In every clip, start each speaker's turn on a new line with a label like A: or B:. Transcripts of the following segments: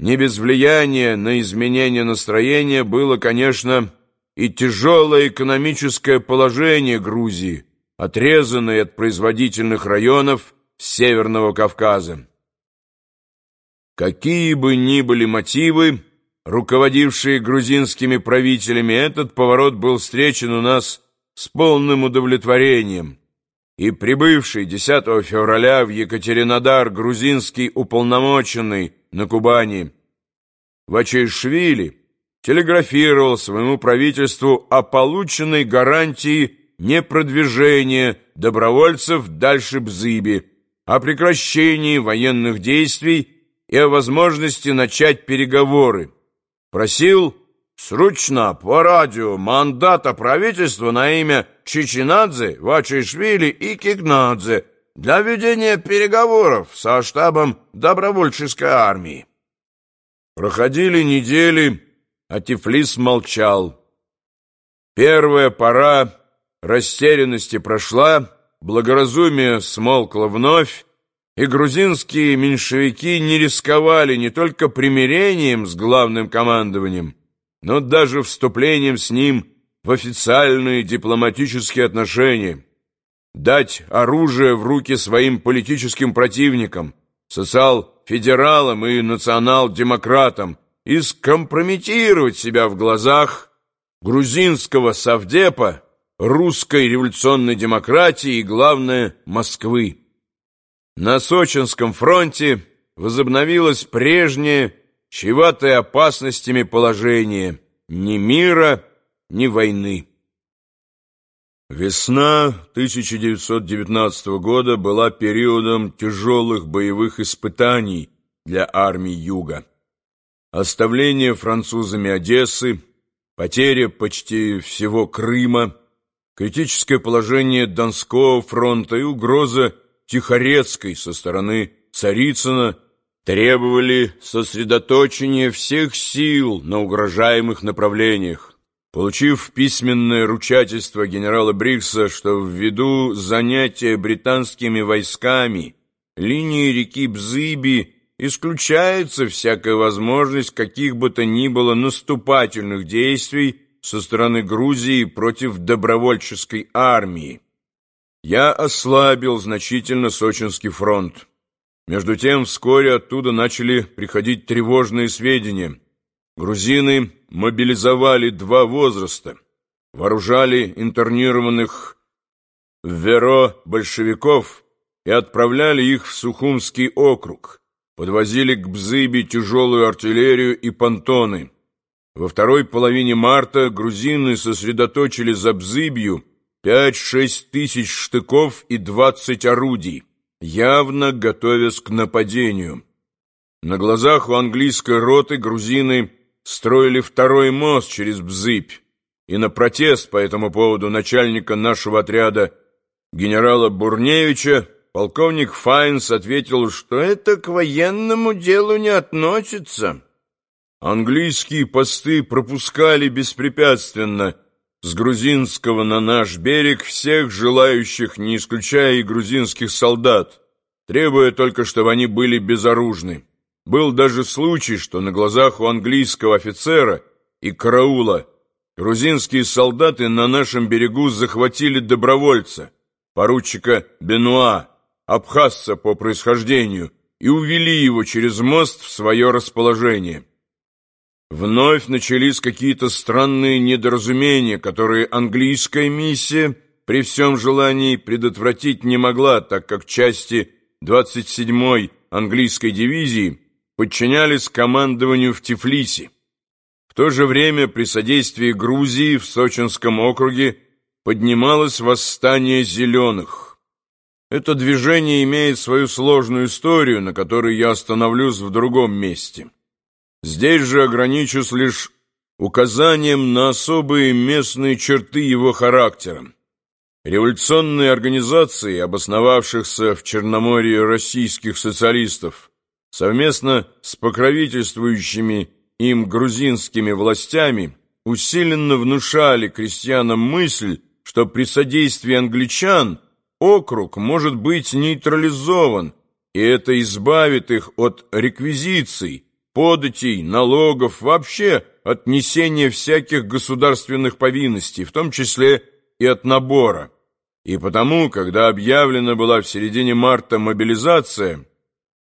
A: Не без влияния на изменение настроения было, конечно, и тяжелое экономическое положение Грузии, отрезанной от производительных районов Северного Кавказа. Какие бы ни были мотивы, руководившие грузинскими правителями, этот поворот был встречен у нас с полным удовлетворением, и прибывший 10 февраля в Екатеринодар грузинский уполномоченный на Кубани Вачейшвили телеграфировал своему правительству о полученной гарантии непродвижения добровольцев дальше Бзыби, о прекращении военных действий и о возможности начать переговоры. Просил срочно по радио мандата правительства на имя Чичинадзе, Вачишвили и Кикнадзе для ведения переговоров со штабом добровольческой армии. Проходили недели, а Тифлис молчал. Первая пора растерянности прошла, благоразумие смолкло вновь, и грузинские меньшевики не рисковали не только примирением с главным командованием, но даже вступлением с ним в официальные дипломатические отношения. Дать оружие в руки своим политическим противникам, социал-федералам и национал-демократам и скомпрометировать себя в глазах грузинского совдепа, русской революционной демократии и, главное, Москвы. На Сочинском фронте возобновилось прежнее, чреватое опасностями положение ни мира, ни войны. Весна 1919 года была периодом тяжелых боевых испытаний для армии Юга. Оставление французами Одессы, потеря почти всего Крыма, критическое положение Донского фронта и угроза Тихорецкой со стороны Царицына требовали сосредоточения всех сил на угрожаемых направлениях. Получив письменное ручательство генерала Брикса, что ввиду занятия британскими войсками линии реки Бзыби исключается всякая возможность каких бы то ни было наступательных действий со стороны Грузии против добровольческой армии, я ослабил значительно Сочинский фронт. Между тем, вскоре оттуда начали приходить тревожные сведения. Грузины мобилизовали два возраста, вооружали интернированных в Веро большевиков и отправляли их в Сухумский округ, подвозили к Бзыбе тяжелую артиллерию и понтоны. Во второй половине марта грузины сосредоточили за Бзыбью пять-шесть тысяч штыков и двадцать орудий, явно готовясь к нападению. На глазах у английской роты грузины строили второй мост через Бзыбь, и на протест по этому поводу начальника нашего отряда генерала Бурневича полковник Файнс ответил, что это к военному делу не относится. Английские посты пропускали беспрепятственно с грузинского на наш берег всех желающих, не исключая и грузинских солдат, требуя только, чтобы они были безоружны. Был даже случай, что на глазах у английского офицера и караула грузинские солдаты на нашем берегу захватили добровольца, поручика Бенуа, абхазца по происхождению, и увели его через мост в свое расположение. Вновь начались какие-то странные недоразумения, которые английская миссия при всем желании предотвратить не могла, так как части 27-й английской дивизии подчинялись командованию в Тифлисе. В то же время при содействии Грузии в Сочинском округе поднималось восстание зеленых. Это движение имеет свою сложную историю, на которой я остановлюсь в другом месте. Здесь же ограничусь лишь указанием на особые местные черты его характера. Революционные организации, обосновавшихся в Черноморье российских социалистов, совместно с покровительствующими им грузинскими властями, усиленно внушали крестьянам мысль, что при содействии англичан округ может быть нейтрализован, и это избавит их от реквизиций, податей, налогов, вообще от несения всяких государственных повинностей, в том числе и от набора. И потому, когда объявлена была в середине марта мобилизация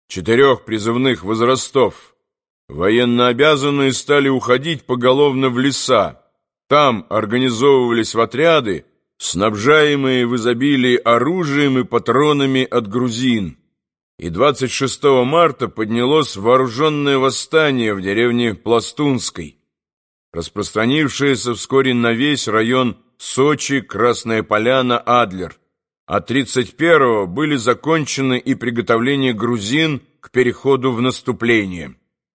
A: четырех призывных возрастов, военнообязанные стали уходить поголовно в леса. Там организовывались в отряды, снабжаемые в изобилии оружием и патронами от грузин. И 26 марта поднялось вооруженное восстание в деревне Пластунской, распространившееся вскоре на весь район Сочи, Красная Поляна, Адлер. А 31-го были закончены и приготовления грузин к переходу в наступление.